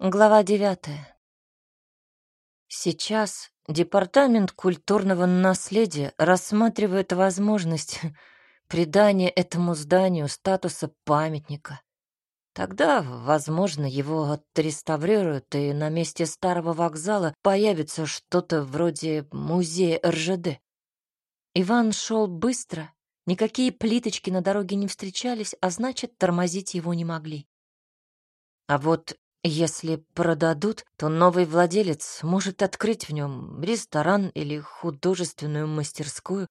Глава девятая. Сейчас Департамент культурного наследия рассматривает возможность придания этому зданию статуса памятника. Тогда, возможно, его отреставрируют, и на месте старого вокзала появится что-то вроде музея РЖД. Иван шел быстро, никакие плиточки на дороге не встречались, а значит, тормозить его не могли. А вот если продадут, то новый владелец может открыть в нем ресторан или художественную мастерскую.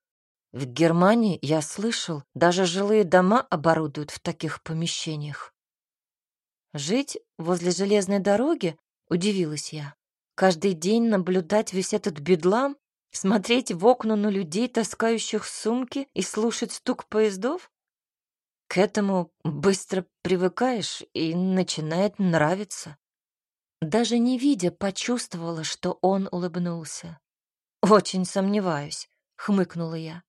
В Германии, я слышал, даже жилые дома оборудуют в таких помещениях. Жить возле железной дороги? Удивилась я. Каждый день наблюдать весь этот бедлам? Смотреть в окна на людей, таскающих сумки, и слушать стук поездов? К этому быстро привыкаешь и начинает нравиться. Даже не видя, почувствовала, что он улыбнулся. «Очень сомневаюсь», — хмыкнула я.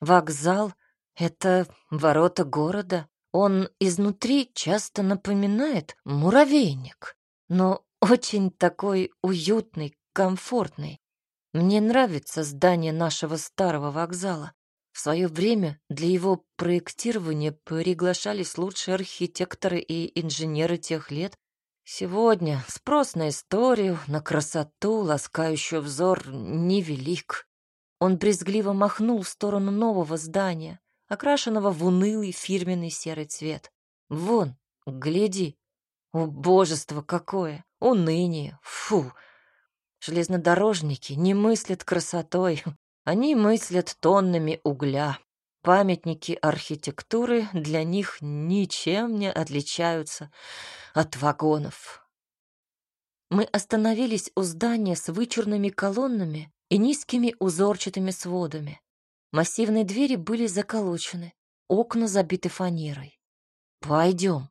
«Вокзал — это ворота города. Он изнутри часто напоминает муравейник, но очень такой уютный, комфортный. Мне нравится здание нашего старого вокзала. В свое время для его проектирования приглашались лучшие архитекторы и инженеры тех лет. Сегодня спрос на историю, на красоту, ласкающую взор, невелик. Он брезгливо махнул в сторону нового здания, окрашенного в унылый фирменный серый цвет. «Вон, гляди! Убожество какое! Уныние! Фу! Железнодорожники не мыслят красотой, они мыслят тоннами угля. Памятники архитектуры для них ничем не отличаются от вагонов. Мы остановились у здания с вычурными колоннами и низкими узорчатыми сводами. Массивные двери были заколочены, окна забиты фанерой. «Пойдем».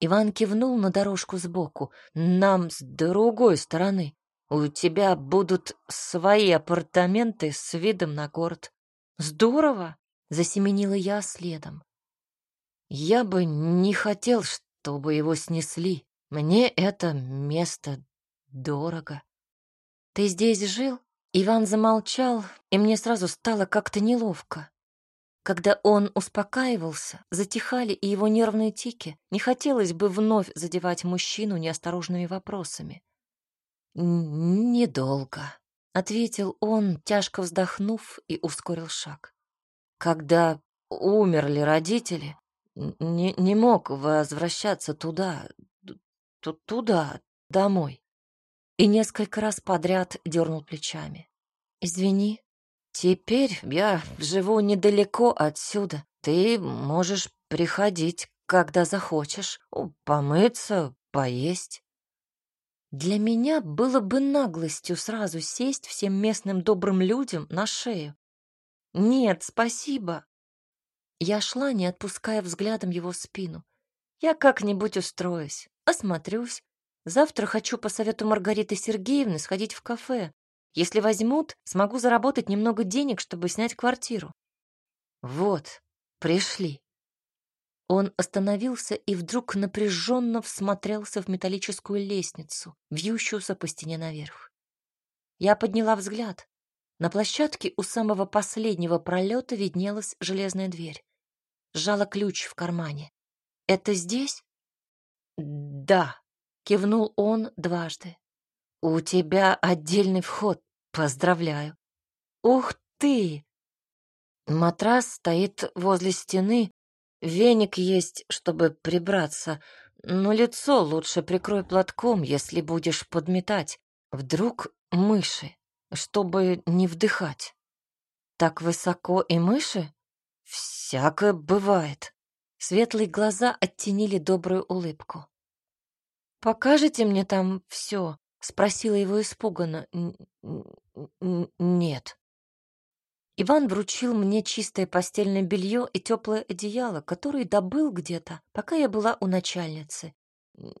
Иван кивнул на дорожку сбоку. «Нам с другой стороны». У тебя будут свои апартаменты с видом на город. Здорово, засеменила я следом. Я бы не хотел, чтобы его снесли. Мне это место дорого. Ты здесь жил? Иван замолчал, и мне сразу стало как-то неловко. Когда он успокаивался, затихали и его нервные тики. Не хотелось бы вновь задевать мужчину неосторожными вопросами. «Недолго», — ответил он, тяжко вздохнув и ускорил шаг. «Когда умерли родители, не, не мог возвращаться туда, туда, домой». И несколько раз подряд дернул плечами. «Извини, теперь я живу недалеко отсюда. Ты можешь приходить, когда захочешь, помыться, поесть». Для меня было бы наглостью сразу сесть всем местным добрым людям на шею. Нет, спасибо. Я шла, не отпуская взглядом его спину. Я как-нибудь устроюсь, осмотрюсь. Завтра хочу по совету Маргариты Сергеевны сходить в кафе. Если возьмут, смогу заработать немного денег, чтобы снять квартиру. Вот, пришли. Он остановился и вдруг напряженно всмотрелся в металлическую лестницу, вьющуюся по стене наверх. Я подняла взгляд. На площадке у самого последнего пролета виднелась железная дверь. Сжала ключ в кармане. «Это здесь?» «Да», — кивнул он дважды. «У тебя отдельный вход. Поздравляю». «Ух ты!» Матрас стоит возле стены, Веник есть, чтобы прибраться, но лицо лучше прикрой платком, если будешь подметать. Вдруг мыши, чтобы не вдыхать. Так высоко и мыши? Всякое бывает. Светлые глаза оттенили добрую улыбку. «Покажете мне там все?» — спросила его испуганно. «Нет». Иван вручил мне чистое постельное белье и теплое одеяло, которое добыл где-то, пока я была у начальницы.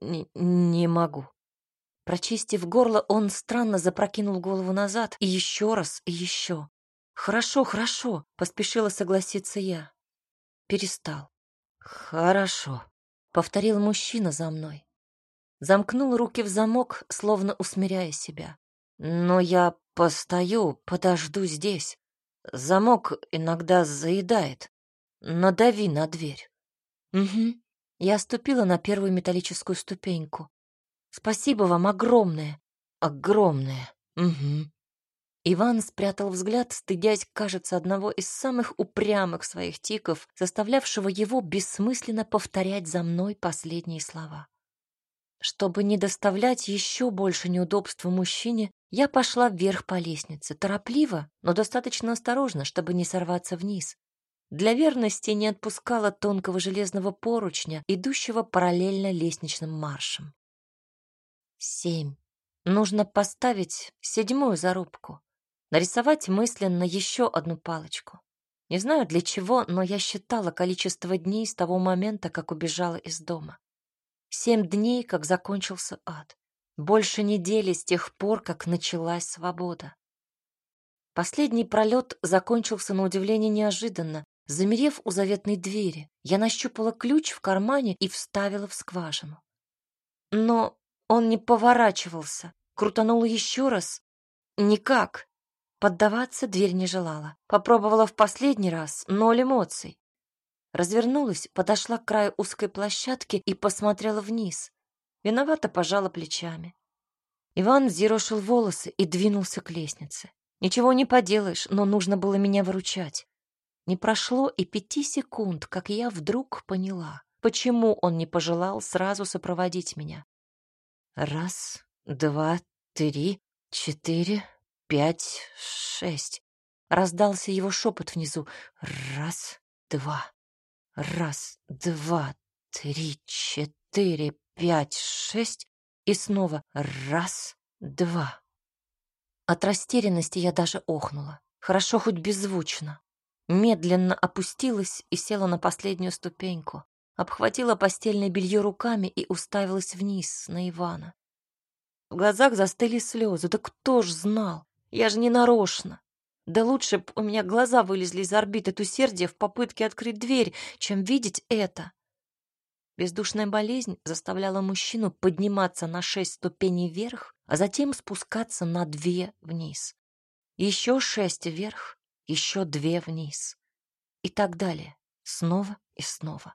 Н не могу. Прочистив горло, он странно запрокинул голову назад и еще раз, и еще. «Хорошо, хорошо», — поспешила согласиться я. Перестал. «Хорошо», — повторил мужчина за мной. Замкнул руки в замок, словно усмиряя себя. Но я постою, подожду здесь. Замок иногда заедает. Надави на дверь. Угу. Я ступила на первую металлическую ступеньку. Спасибо вам огромное. Огромное. Угу. Иван спрятал взгляд, стыдясь, кажется, одного из самых упрямых своих тиков, заставлявшего его бессмысленно повторять за мной последние слова. Чтобы не доставлять еще больше неудобства мужчине, я пошла вверх по лестнице, торопливо, но достаточно осторожно, чтобы не сорваться вниз. Для верности не отпускала тонкого железного поручня, идущего параллельно лестничным маршам. Семь. Нужно поставить седьмую зарубку. Нарисовать мысленно еще одну палочку. Не знаю для чего, но я считала количество дней с того момента, как убежала из дома. Семь дней, как закончился ад. Больше недели с тех пор, как началась свобода. Последний пролет закончился на удивление неожиданно. Замерев у заветной двери, я нащупала ключ в кармане и вставила в скважину. Но он не поворачивался. Крутанула еще раз. Никак. Поддаваться дверь не желала. Попробовала в последний раз, ноль эмоций. Развернулась, подошла к краю узкой площадки и посмотрела вниз. Виновато пожала плечами. Иван взъерошил волосы и двинулся к лестнице. Ничего не поделаешь, но нужно было меня выручать. Не прошло и пяти секунд, как я вдруг поняла, почему он не пожелал сразу сопроводить меня. Раз, два, три, четыре, пять, шесть. Раздался его шепот внизу. Раз, два, раз, два, три, четыре, пять, шесть. И снова раз, два. От растерянности я даже охнула. Хорошо хоть беззвучно медленно опустилась и села на последнюю ступеньку, обхватила постельное белье руками и уставилась вниз на Ивана. В глазах застыли слезы. Да кто ж знал? Я же не нарочно. Да лучше б у меня глаза вылезли из орбит от усердия в попытке открыть дверь, чем видеть это. Бездушная болезнь заставляла мужчину подниматься на шесть ступеней вверх, а затем спускаться на две вниз. Еще шесть вверх, еще две вниз. И так далее, снова и снова.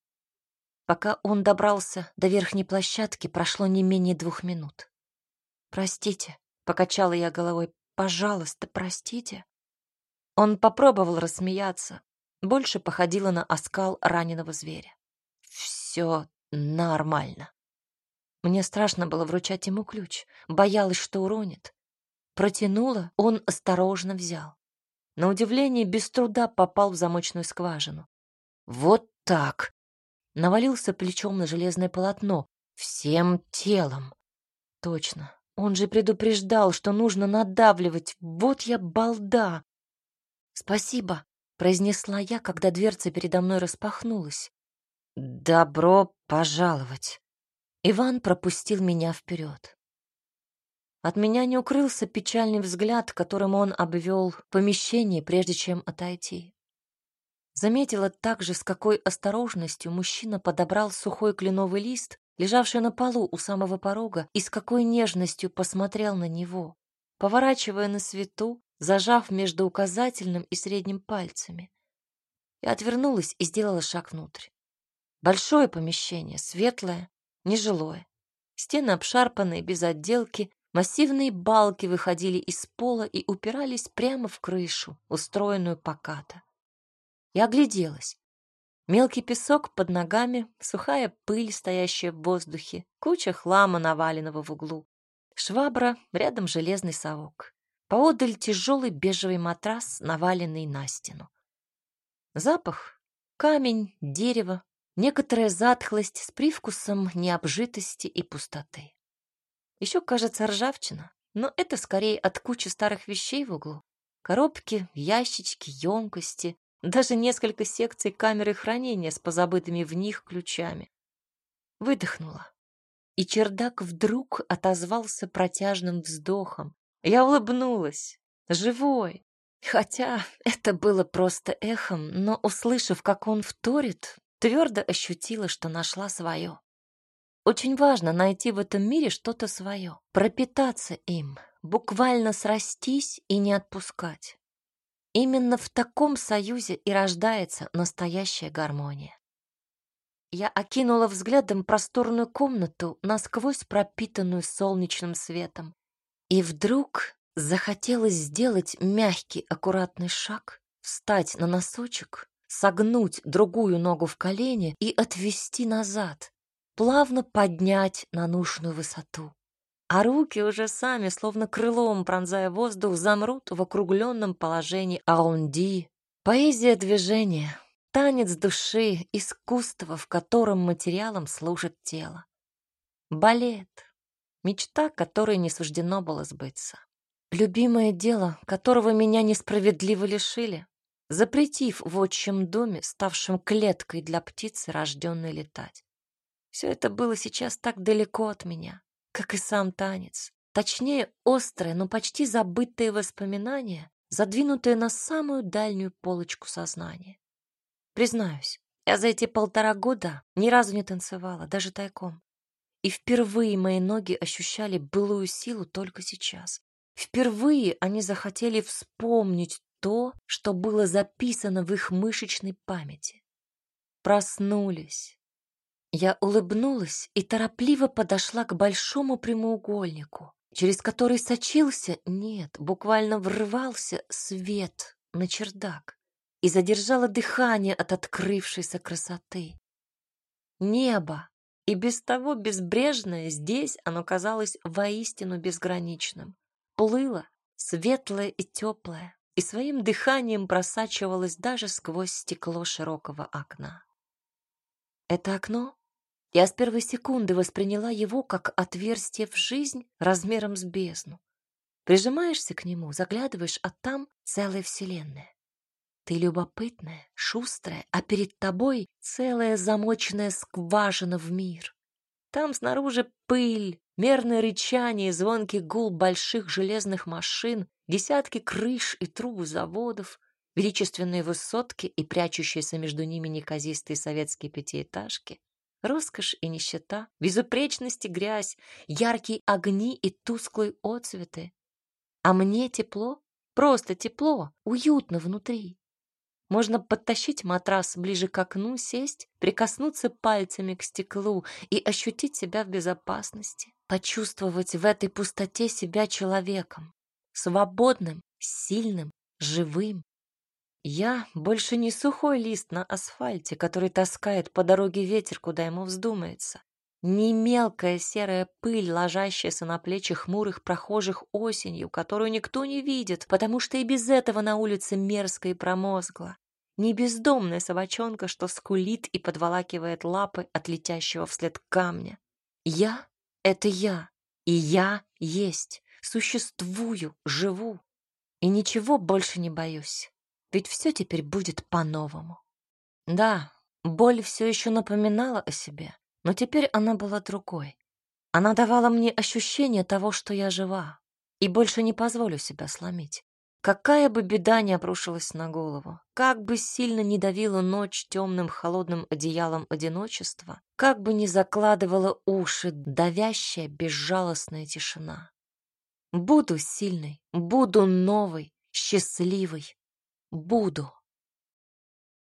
Пока он добрался до верхней площадки, прошло не менее двух минут. «Простите», — покачала я головой, — «пожалуйста, простите». Он попробовал рассмеяться, больше походило на оскал раненого зверя. «Все нормально». Мне страшно было вручать ему ключ, боялась, что уронит. Протянула, он осторожно взял. На удивление, без труда попал в замочную скважину. Вот так. Навалился плечом на железное полотно. Всем телом. Точно. Он же предупреждал, что нужно надавливать. Вот я балда. Спасибо, произнесла я, когда дверца передо мной распахнулась. Добро пожаловать. Иван пропустил меня вперед. От меня не укрылся печальный взгляд, которым он обвел помещение, прежде чем отойти. Заметила также, с какой осторожностью мужчина подобрал сухой кленовый лист, лежавший на полу у самого порога, и с какой нежностью посмотрел на него, поворачивая на свету, зажав между указательным и средним пальцами. Я отвернулась и сделала шаг внутрь. Большое помещение, светлое, нежилое. Стены обшарпанные, без отделки, Массивные балки выходили из пола и упирались прямо в крышу, устроенную покато. Я огляделась. Мелкий песок под ногами, сухая пыль, стоящая в воздухе, куча хлама, наваленного в углу. Швабра, рядом железный совок. Поодаль тяжелый бежевый матрас, наваленный на стену. Запах — камень, дерево, некоторая затхлость с привкусом необжитости и пустоты. Еще, кажется, ржавчина, но это скорее от кучи старых вещей в углу. Коробки, ящички, емкости, даже несколько секций камеры хранения с позабытыми в них ключами. Выдохнула. И чердак вдруг отозвался протяжным вздохом. Я улыбнулась. Живой. Хотя это было просто эхом, но, услышав, как он вторит, твердо ощутила, что нашла свое. Очень важно найти в этом мире что-то свое, пропитаться им, буквально срастись и не отпускать. Именно в таком союзе и рождается настоящая гармония. Я окинула взглядом просторную комнату, насквозь пропитанную солнечным светом. И вдруг захотелось сделать мягкий, аккуратный шаг, встать на носочек, согнуть другую ногу в колени и отвести назад, плавно поднять на нужную высоту. А руки уже сами, словно крылом пронзая воздух, замрут в округленном положении аунди. Поэзия движения, Танец души, искусство, в котором материалом служит тело. Балет. Мечта, которой не суждено было сбыться. Любимое дело, которого меня несправедливо лишили, запретив в отчим доме, ставшем клеткой для птицы, рожденной летать. Все это было сейчас так далеко от меня, как и сам танец. Точнее, острое, но почти забытое воспоминание, задвинутое на самую дальнюю полочку сознания. Признаюсь, я за эти полтора года ни разу не танцевала, даже тайком. И впервые мои ноги ощущали былую силу только сейчас. Впервые они захотели вспомнить то, что было записано в их мышечной памяти. Проснулись. Я улыбнулась и торопливо подошла к большому прямоугольнику, через который сочился, нет, буквально врывался свет на чердак и задержала дыхание от открывшейся красоты. Небо, и без того безбрежное, здесь оно казалось воистину безграничным. Плыло, светлое и теплое, и своим дыханием просачивалось даже сквозь стекло широкого окна. Это окно я с первой секунды восприняла его как отверстие в жизнь размером с бездну. Прижимаешься к нему, заглядываешь, а там целая вселенная. Ты любопытная, шустрая, а перед тобой целая замоченная скважина в мир. Там снаружи пыль, мерное рычание звонкий гул больших железных машин, десятки крыш и труб заводов, величественные высотки и прячущиеся между ними неказистые советские пятиэтажки, роскошь и нищета, безупречность и грязь, яркие огни и тусклые отцветы. А мне тепло, просто тепло, уютно внутри. Можно подтащить матрас ближе к окну, сесть, прикоснуться пальцами к стеклу и ощутить себя в безопасности, почувствовать в этой пустоте себя человеком, свободным, сильным, живым. Я больше не сухой лист на асфальте, который таскает по дороге ветер, куда ему вздумается. Не мелкая серая пыль, ложащаяся на плечи хмурых прохожих осенью, которую никто не видит, потому что и без этого на улице мерзко и промозгло не бездомная собачонка, что скулит и подволакивает лапы от летящего вслед камня. Я — это я, и я есть, существую, живу, и ничего больше не боюсь, ведь все теперь будет по-новому. Да, боль все еще напоминала о себе, но теперь она была другой. Она давала мне ощущение того, что я жива, и больше не позволю себя сломить. Какая бы беда ни обрушилась на голову, как бы сильно не давила ночь темным холодным одеялом одиночества, как бы ни закладывала уши давящая безжалостная тишина. Буду сильной, буду новой, счастливой, буду.